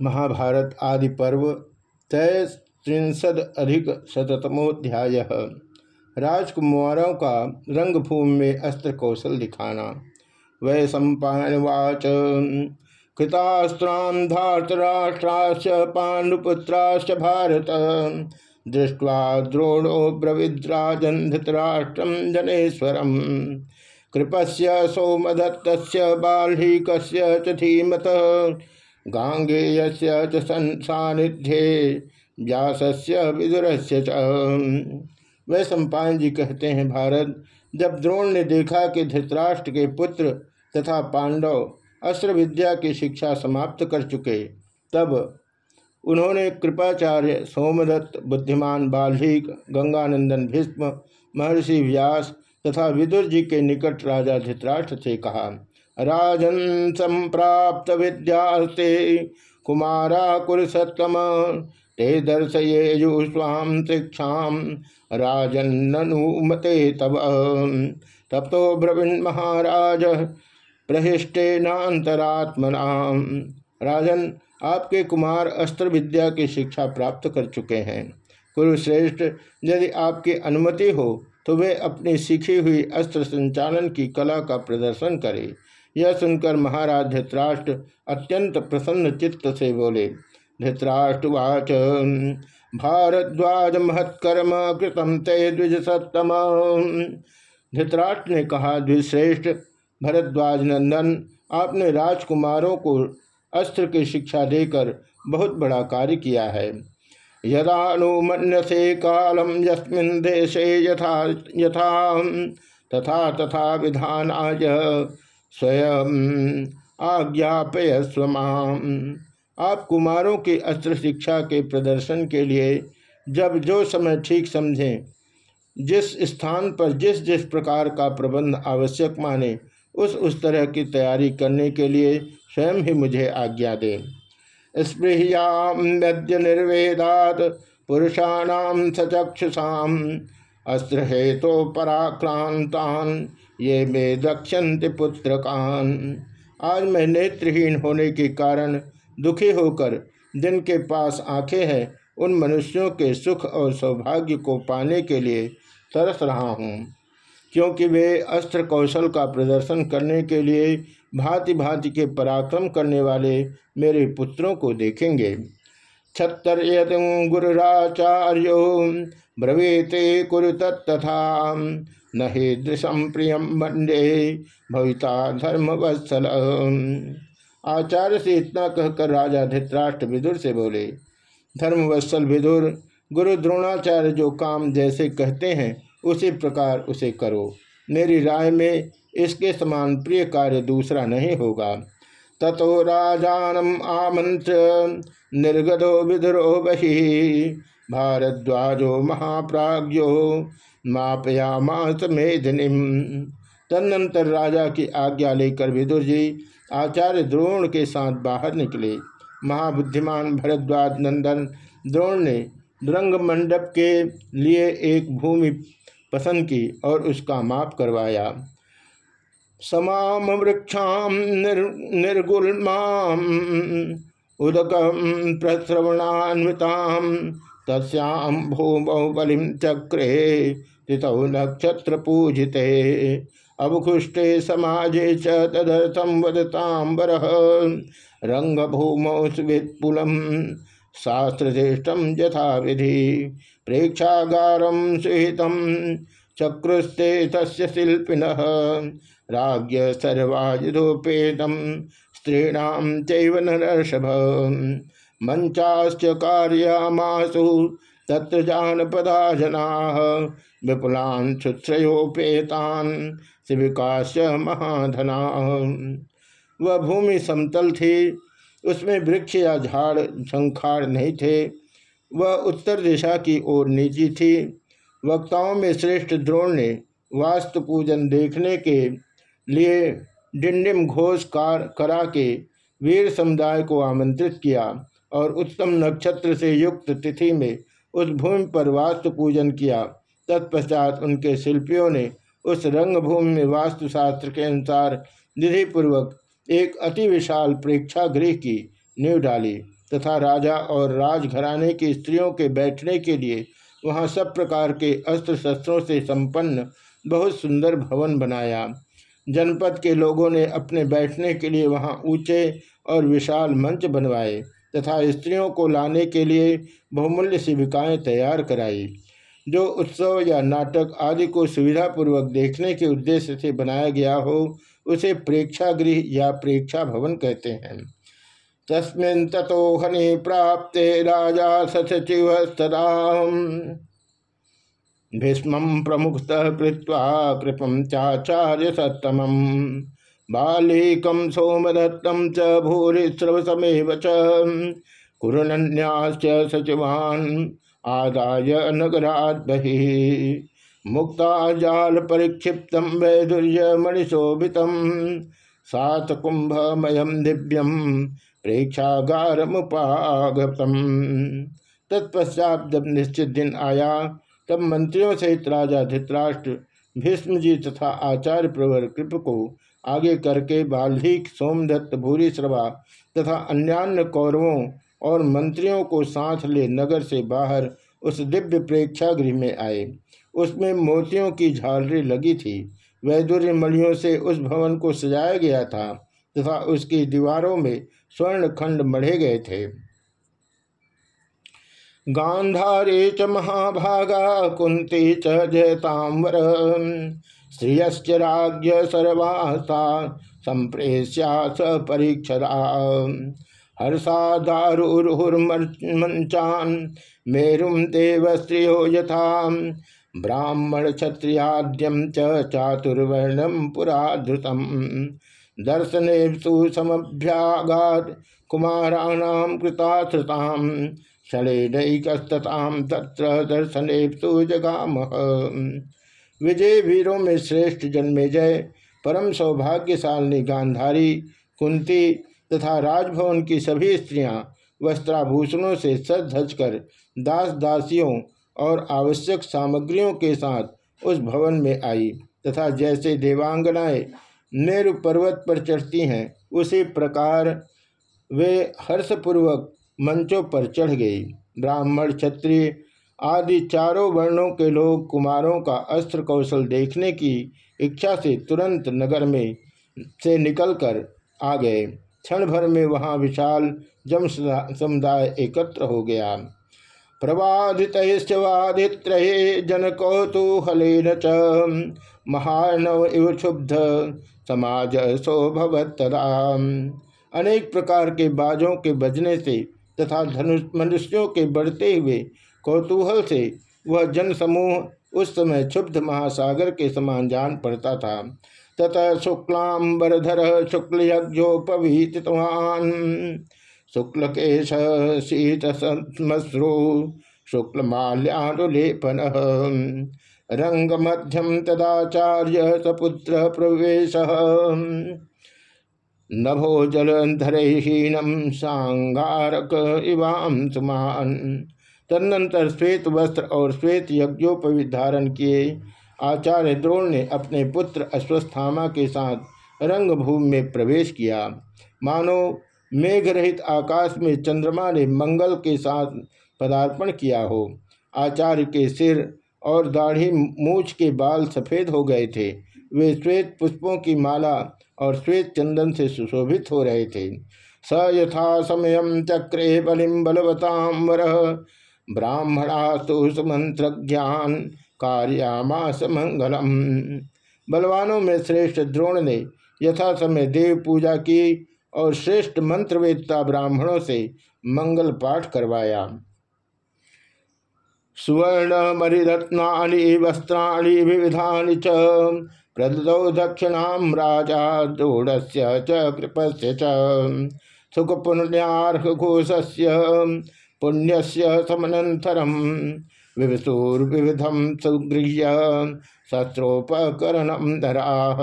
महाभारत आदि पर्व अधिक शतमोध्याय राजकुमारों का रंगभूमि में अस्त्र कौशल दिखाना। वै सम्पावाच कृतास्त्रां धातराष्ट्राश्च पाण्डुपुत्राश्च भारत। दृष्ट्वा द्रोणो ब्रविद्राजन् धृतराष्ट्रं जनेश्वरम्। कृपस्य सौमदत्तस्य बाल्हीकस्य च धीमतः गांगेयस्य च सानिध्ये व्यासस्य विदुरस्य च। वह सम्पायन जी कहते हैं, भारत, जब द्रोण ने देखा कि धृतराष्ट्र के पुत्र तथा पांडव अस्त्र विद्या की शिक्षा समाप्त कर चुके, तब उन्होंने कृपाचार्य सोमदत्त, बुद्धिमान बाल्हिक गंगानंदन भीष्म, महर्षि व्यास तथा विदुर जी के निकट राजा धृतराष्ट्र से कहा। राजन संप्राप्त विद्यास्ते कुमारा कुरुसत्तम, ते दर्शये स्वाम शिक्षा। राजन्नुमते तब तब तो ब्रवीण महाराज प्रहिष्टेनातरात्मना राजन, आपके कुमार अस्त्र विद्या की शिक्षा प्राप्त कर चुके हैं। कुरुश्रेष्ठ, यदि आपकी अनुमति हो तो वे अपनी सीखी हुई अस्त्र संचालन की कला का प्रदर्शन करें। यह सुनकर महाराज धृतराष्ट्र अत्यंत प्रसन्न चित्त से बोले, धृतराष्ट्रवाच, भारद्वाज महत्कर्म कृतम ते द्विज सत्तम धृतराष्ट्र ने कहा द्विश्रेष्ठ भरद्वाज नंदन, आपने राजकुमारों को अस्त्र की शिक्षा देकर बहुत बड़ा कार्य किया है। यदानुमन्यसे कालम यस्मिन देशे यथा यथा, तथा तथा विधान आज स्वयं आज्ञापय स्वमाम आप कुमारों की अस्त्र शिक्षा के प्रदर्शन के लिए जब जो समय ठीक समझें, जिस स्थान पर जिस जिस प्रकार का प्रबंध आवश्यक माने, उस उस तरह की तैयारी करने के लिए स्वयं ही मुझे आज्ञा दें। स्पृहयाम्य निर्वेदात पुरुषाणाम सचक्षुषाम। अस्त्र हेतु तो पराक्रांतान ये मे दक्षंत पुत्रकान आज मैं नेत्रहीन होने के कारण दुखी होकर जिनके पास आँखें हैं, उन मनुष्यों के सुख और सौभाग्य को पाने के लिए तरस रहा हूँ। क्योंकि वे अस्त्र कौशल का प्रदर्शन करने के लिए भांति भांति के पराक्रम करने वाले मेरे पुत्रों को देखेंगे। छत्तर गुरुराचार्यो ब्रवीते कुरु तत्था न हे दृशम प्रियम मंडे भविता धर्म वत्सल आचार्य से इतना कहकर राजा धृतराष्ट्र विदुर से बोले, धर्मवत्सल विदुर, गुरु द्रोणाचार्य जो काम जैसे कहते हैं, उसी प्रकार उसे करो। मेरी राय में इसके समान प्रिय कार्य दूसरा नहीं होगा। ततो राजानम आमंत्र निर्गतो विदुरो बही। भारद्वाजो महाप्राज्यो मापयामास मेदिनी। तदनंतर राजा की आज्ञा लेकर विदुर जी आचार्य द्रोण के साथ बाहर निकले। महाबुद्धिमान भरद्वाज नंदन द्रोण ने रंग मंडप के लिए एक भूमि पसंद की और उसका माप करवाया। समाम वृक्षा निर, निर्गुलमाम उदक प्रश्रवणान्विताम तस्याम भूमौ बलिम चक्रे तितौ नक्षत्र पूजिते अवकुष्टे समाजे च तदर्थम वदतांबर रंगभूमौ सुविपुलम शास्त्रज्येष्ठम यथा विधि प्रेक्षागारम सुहित चक्रुस्ते तस्य शिल्पिन राज्य सर्वायुधोपेतम स्त्रीणाम चैव मंचाश्च कार्यामासु तत्र जानपदा जना विपुलान शुश्रयोपेतान शिविकाश महाधना। वह भूमि समतल थी उसमें वृक्ष या झाड़ झंखाड़ नहीं थे। वह उत्तर दिशा की ओर नीची थी। वक्ताओं में श्रेष्ठ द्रोण ने वास्तु पूजन देखने के लिए डिंडिम घोष कार, करा के वीर समुदाय को आमंत्रित किया और उत्तम नक्षत्र से युक्त तिथि में उस भूमि पर वास्तु पूजन किया। तत्पश्चात उनके शिल्पियों ने उस रंगभूमि में वास्तुशास्त्र के अनुसार निधिपूर्वक एक अति विशाल प्रेक्षागृह की नींव डाली तथा राजा और राजघराने की स्त्रियों के बैठने के लिए वहाँ सब प्रकार के अस्त्र शस्त्रों से संपन्न बहुत सुंदर भवन बनाया। जनपद के लोगों ने अपने बैठने के लिए वहाँ ऊँचे और विशाल मंच बनवाए तथा स्त्रियों को लाने के लिए बहुमूल्य शिविकाएँ तैयार कराई, जो उत्सव या नाटक आदि को सुविधापूर्वक देखने के उद्देश्य से बनाया गया हो, उसे प्रेक्षागृह या प्रेक्षा भवन कहते हैं। तस्मिन ततो हनि प्राप्ते राजा सचिव सदा भीष्म प्रमुखतः कृत्वा कृपम चाचार्य सत्तम बालिकम सोमदत्तम च भूरिश्रवसमेव च। कुरन्याश्च सचिवान् आदाय नगरात बहि मुक्ता जाल परिक्षिप्त वैदुर्य मणिशोभित सात कुंभमयम दिव्यम प्रेक्षागार मुगतम तत्पश्चात जब निश्चित दिन आया। तब मंत्रियों सहित राजा धित्राष्ट्र भीष्म जी तथा आचार्य प्रवर कृप को आगे करके बाल्धिक सोमदत्त भूरी श्रवा तथा अन्यान्य कौरवों और मंत्रियों को साथ ले नगर से बाहर उस दिव्य प्रेक्षागृह में आए। उसमें मोतियों की झालरी लगी थी। वैदुर्य मणियों से उस भवन को सजाया गया था तथा उसकी दीवारों में स्वर्ण खंड मढ़े गए थे। गांधारे च महाभागा कुंती च जयतांबर श्रियश्च राज्य सर्वासा संप्रेस्या स परीक्षरा हर्षा हर्षादारुर्हुर्मंचान मेरुम देव स्त्रियो यथा ब्राह्मण क्षत्रियाद्यम चातुर्वर्णम पुरा धृतम दर्शने सुसमभ्यागात कुमाराणाम कृताश्रताम। षणेकस्तताम तत्र दर्शने जगाम। विजय वीरों में श्रेष्ठ जन्मे जय, परम सौभाग्यशालिनी गांधारी, कुंती तथा राजभवन की सभी स्त्रियाँ वस्त्राभूषणों से सज धज कर दास दासियों और आवश्यक सामग्रियों के साथ उस भवन में आई तथा जैसे देवांगनाएँ नेरु पर्वत पर चढ़ती हैं, उसी प्रकार वे हर्षपूर्वक मंचों पर चढ़ गई। ब्राह्मण, क्षत्रिय आदि चारों वर्णों के लोग कुमारों का अस्त्र कौशल देखने की इच्छा से तुरंत नगर में से निकलकर आ गए। क्षण भर में वहाँ विशाल जम समुदाय एकत्र हो गया। प्रवादित वादित्रये जन कौतूहल च। महानव इव क्षुब्ध समाज सौभवतरा अनेक प्रकार के बाजों के बजने से तथा धनुष मनुष्यों के बढ़ते हुए कौतूहल से वह जन समूह उस समय क्षुब्ध महासागर के समान जान पड़ता था। ततः शुक्लांबरधर शुक्ल यज्ञोपवीतवान शुक्ल केश शीत श्मश्रु शुक्ल माल्यानुलेपन रंग मध्यम तदाचार्य सपुत्र प्रवेश। नभो जलधरहीनम सांगारक इवाम सुमान। तदनंतर श्वेत वस्त्र और श्वेत यज्ञोपवित धारण किए। आचार्य द्रोण ने अपने पुत्र अश्वस्थामा के साथ रंगभूमि में प्रवेश किया। मानो मेघ रहित आकाश में चंद्रमा ने मंगल के साथ पदार्पण किया हो। आचार्य के सिर और दाढ़ी मूछ के बाल सफ़ेद हो गए थे। वे श्वेत पुष्पों की माला और श्वेत चंदन से सुशोभित हो रहे थे। स यथा समय चक्रे बलिम बलवतांबर ब्राह्मणास्तु सुमंत्र ज्ञान कार्यामास मंगलम बलवानों में श्रेष्ठ द्रोण ने यथा समय देव पूजा की और श्रेष्ठ मंत्रवेदता ब्राह्मणों से मंगल पाठ करवाया। सुवर्ण मरिरत्ना वस्त्राणी विविधा च प्रदौ दक्षिणाम राजा द्रोण से कृपस्य च। सुखपुण्यार्घ घोषस्य पुण्यस्य समनंतरम सुगृह्य शस्त्रोपकरणम धराह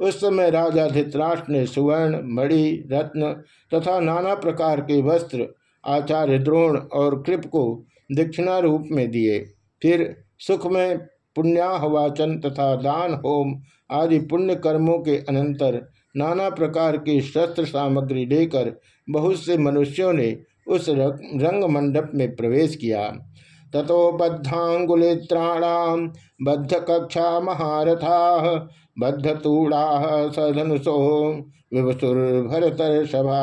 उस समय राजा धित्राष्ट्र ने सुवर्ण, मणि, रत्न तथा नाना प्रकार के वस्त्र, आचार्य द्रोण और कृप को दक्षिणा रूप में दिए। फिर सुख में पुण्याहवाचन तथा दान होम आदि पुण्य कर्मों के अनंतर नाना प्रकार की शस्त्र सामग्री लेकर बहुत से मनुष्यों ने उस रंग मंडप में प्रवेश किया। ततो बद्धांगुलित्राणाम बद्ध कक्षा महारथा बद्ध तूड़ा सधनुषो विवसुर भरत सभा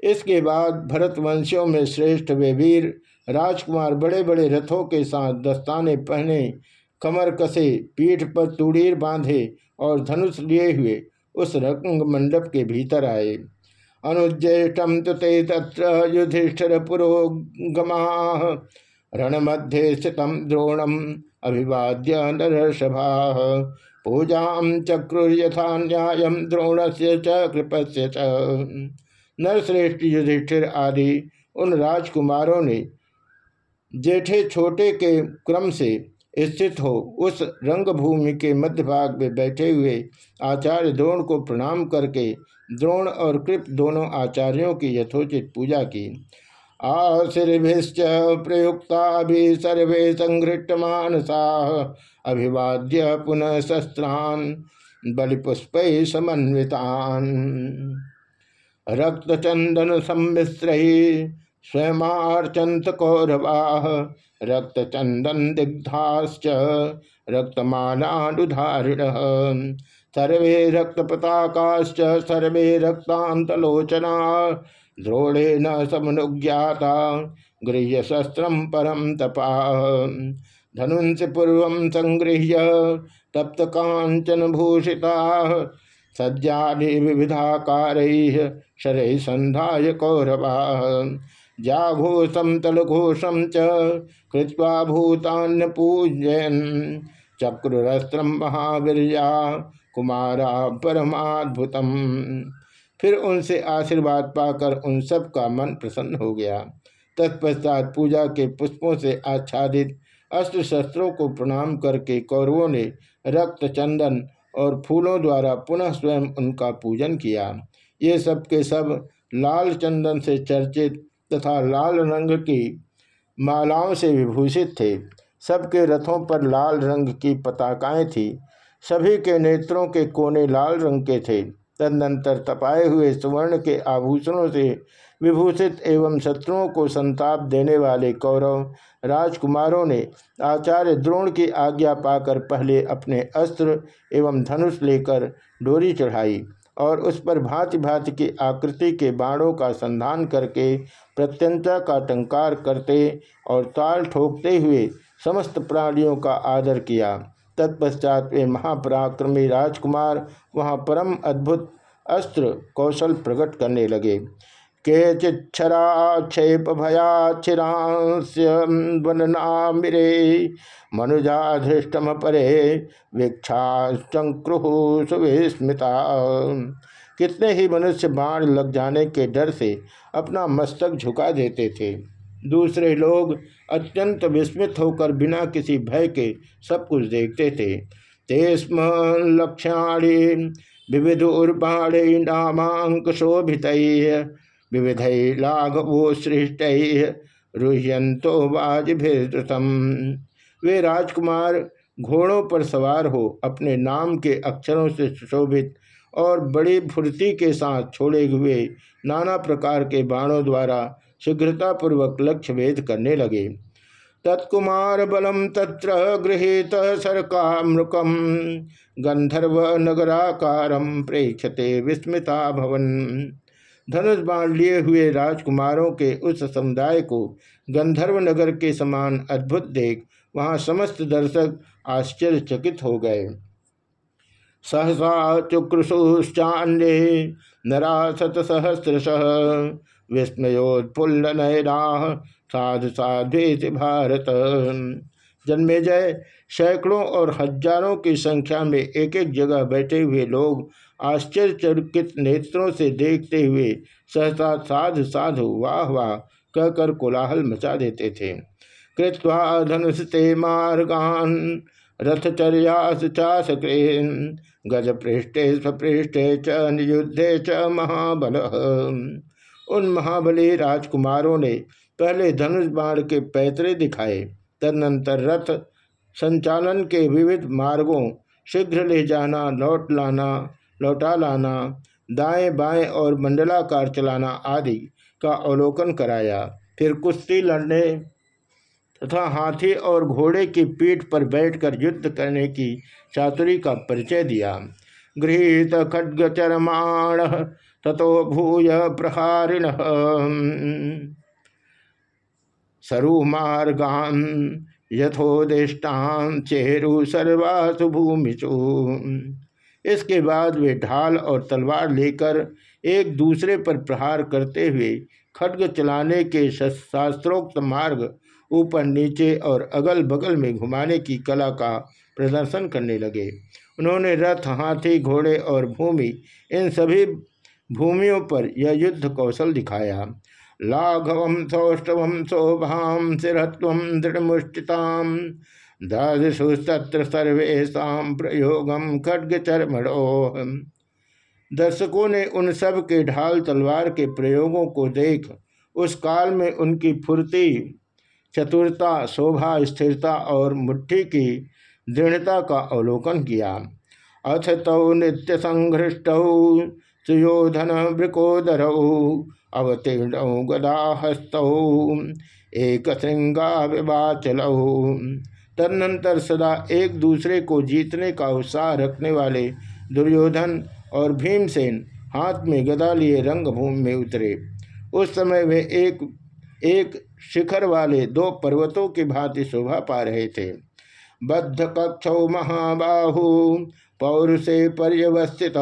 इसके बाद भरतवंशियों में श्रेष्ठ वे वीर राजकुमार बड़े बड़े रथों के साथ दस्ताने पहने, कमर कसे, पीठ पर तुड़ीर बांधे और धनुष लिए हुए उस रंग मंडप के भीतर आए। अनुज्येष्टम ते तत्र युधिष्ठिर पुरोगमा रण मध्य स्थित द्रोणम अभिवाद्य नरसभा पूजा चक्रुर्यथा न्याय द्रोण से कृप से नरश्रेष्ठ युधिष्ठिर आदि उन राजकुमारों ने जेठे छोटे के क्रम से स्थित हो, उस रंगभूमि के मध्य भाग में बैठे हुए आचार्य द्रोण को प्रणाम करके द्रोण और कृप दोनों आचार्यों की यथोचित पूजा की। आशीर्भिश्च प्रयुक्ता भी सर्वे संघृष्ट मानसा अभिवाद्य पुनः शस्त्रान बलिपुष्प समन्वितान। रक्तचंदन सम्मिश्र स्वयमार्चंत कौरवा रक्तचंदन दिग्धाश्च रक्तमालानुधारिण। सर्वे रक्तपताकाश्च, सर्वे रक्तांतलोचना द्रोणेन समनुज्ञाता गृह्य शस्त्र परम तपा। धनुंस पूर्व संगृह्य तप्त कांचन भूषिता सज्जानि विविधाकार शरै संध्याय कौरवा। जाघोषम तलघोषम च भूतान्य पूजयन चक्रुरस्त्र महावीरिया कुमारा परमाद्भुतम। फिर उनसे आशीर्वाद पाकर उन सब का मन प्रसन्न हो गया। तत्पश्चात पूजा के पुष्पों से आच्छादित अस्त्र शस्त्रों को प्रणाम करके कौरवों ने रक्त चंदन और फूलों द्वारा पुनः स्वयं उनका पूजन किया। ये सब के सब लाल चंदन से चर्चित तथा लाल रंग की मालाओं से विभूषित थे। सबके रथों पर लाल रंग की पताकाएँ थी। सभी के नेत्रों के कोने लाल रंग के थे। तदनंतर तपाए हुए सुवर्ण के आभूषणों से विभूषित एवं शत्रुओं को संताप देने वाले कौरव राजकुमारों ने आचार्य द्रोण की आज्ञा पाकर पहले अपने अस्त्र एवं धनुष लेकर डोरी चढ़ाई। और उस पर भांति भांति की आकृति के बाणों का संधान करके प्रत्यंता का टंकार करते और ताल ठोकते हुए समस्त प्राणियों का आदर किया। तत्पश्चात वे महापराक्रमी राजकुमार वहाँ परम अद्भुत अस्त्र कौशल प्रकट करने लगे। केचिक्षराक्षेप वननामिरे मनुजाधृष्टम परे वीक्षाचंक्रु सुविस्मिता। कितने ही मनुष्य बाण लग जाने के डर से अपना मस्तक झुका देते थे। दूसरे लोग अत्यंत विस्मित होकर बिना किसी भय के सब कुछ देखते थे। ते तेस्म लक्ष्याणी विविधुर्बाणी नामांक शोभित विविध लाघवो सृष्ट रुह्यंतो वाजभितम वे राजकुमार घोड़ों पर सवार हो, अपने नाम के अक्षरों से सुशोभित और बड़ी फुर्ती के साथ छोड़े हुए नाना प्रकार के बाणों द्वारा शीघ्रतापूर्वक लक्ष्य भेद करने लगे। तत्कुमार बलम तत्र गृहित सरकामृकम गंधर्व नगराकारम प्रेक्षते विस्मिता भवन। धनुष बाण लिए हुए राजकुमारों के उस समुदाय को गंधर्व नगर के समान अद्भुत देख वहाँ समस्त दर्शक आश्चर्यचकित हो गए। सहसा चुक्रशुश्चान्य नरा शत सहस्रश विस्मयोत्फुल्ल नयना साधु साध्वेत भारत। जन्मे जय, सैकड़ों और हज़ारों की संख्या में एक एक जगह बैठे हुए लोग आश्चर्यचकित नेत्रों से देखते हुए सहसा साधु साधु वाह वाह कहकर कोलाहल मचा देते थे। कृत्वा धनुष ते मार्गान, रथचर्यास चाशक्रेन गज पृष्ठे स्वपृष्ठे च, नियुद्धे च महाबल। उन महाबली राजकुमारों ने पहले धनुष बाण के पैतरे दिखाए, तदनंतर रथ संचालन के विविध मार्गों शीघ्र ले जाना, लौट लाना लौटा लाना, दाएँ बाएँ और मंडलाकार चलाना आदि का अवलोकन कराया। फिर कुश्ती लड़ने तथा हाथी और घोड़े की पीठ पर बैठकर युद्ध करने की चातुरी का परिचय दिया। गृहित खड्ग चरमाण तथो भूय प्रहारिण। सरुमार्गान यथोदिष्टान चेरु सर्वासु भूमिशु इसके बाद वे ढाल और तलवार लेकर एक दूसरे पर प्रहार करते हुए खड्ग चलाने के शास्त्रोक्त मार्ग ऊपर नीचे और अगल बगल में घुमाने की कला का प्रदर्शन करने लगे। उन्होंने रथ, हाथी, घोड़े और भूमि, इन सभी भूमियों पर यह युद्ध कौशल दिखाया। लाघव, सौष्ठव शोभाम सिरत्व दृढ़मुष्टिताम दृशुस्तत्र सर्वेशा प्रयोगम खड्ग चरमणो दर्शकों ने उन सब के ढाल तलवार के प्रयोगों को देख, उस काल में उनकी फुर्ती, चतुरता, शोभा, स्थिरता और मुट्ठी की दृढ़ता का अवलोकन किया। अथ तौ नित्य संघृष्ट सुयोधन वृकोदर, अवतीर्ण गदाहस्त एक श्रृंगा विवाचल। तदनंतर सदा एक दूसरे को जीतने का उत्साह रखने वाले दुर्योधन और भीमसेन हाथ में गदा लिए रंगभूमि में उतरे। उस समय वे एक एक शिखर वाले दो पर्वतों की भांति शोभा पा रहे थे। बद्ध कक्ष महाबाहु से पर्यवस्थित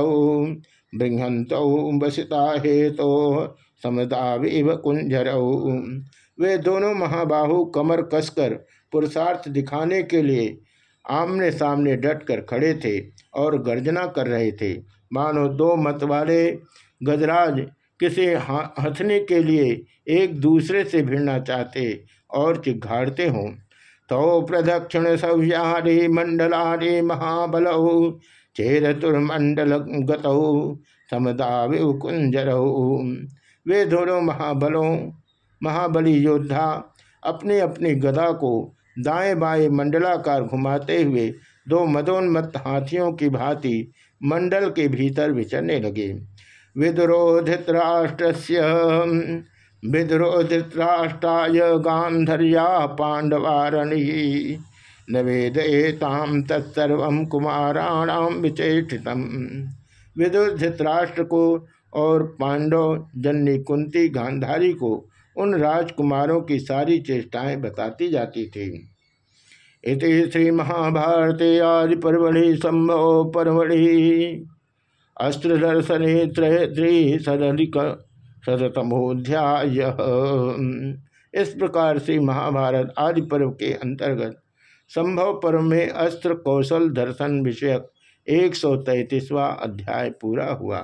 बृहंत बसिता हेतो, समदावीव कुंजर। वे दोनों महाबाहु कमर कसकर पुरुषार्थ दिखाने के लिए आमने सामने डटकर खड़े थे और गर्जना कर रहे थे। मानो दो मत वाले गजराज किसी हंसने के लिए एक दूसरे से भिड़ना चाहते और चिघाड़ते हों। तो प्रदक्षिण सव्यारी मंडलारी महाबल, चेर चेरतुर्मंडल गतौ समदाविव कुंजरऊ वे दोनों महाबलों, महाबली योद्धा अपने अपनी गदा को दाएँ बाएँ मंडलाकार घुमाते हुए दो मदोन्मत्त हाथियों की भांति मंडल के भीतर विचरने लगे। विद्रोधित्राष्ट्र विद्रोधित्राष्ट्राय गांधर्या पांडवारणी। न वेदयेताम तत्सर्व कुमाराणाम विचेषित विदुर को और पांडव जन्नी कुंती गांधारी को उन राजकुमारों की सारी चेष्टाएँ बताती जाती थी। इति श्री महाभारते आदि परवड़ी संभव परवड़ी अस्त्रदर्शने त्रिशदिक शतमोध्याय इस प्रकार से महाभारत आदि पर्व के अंतर्गत संभव पर्व में अस्त्र कौशल दर्शन विषयक एक सौ अध्याय पूरा हुआ।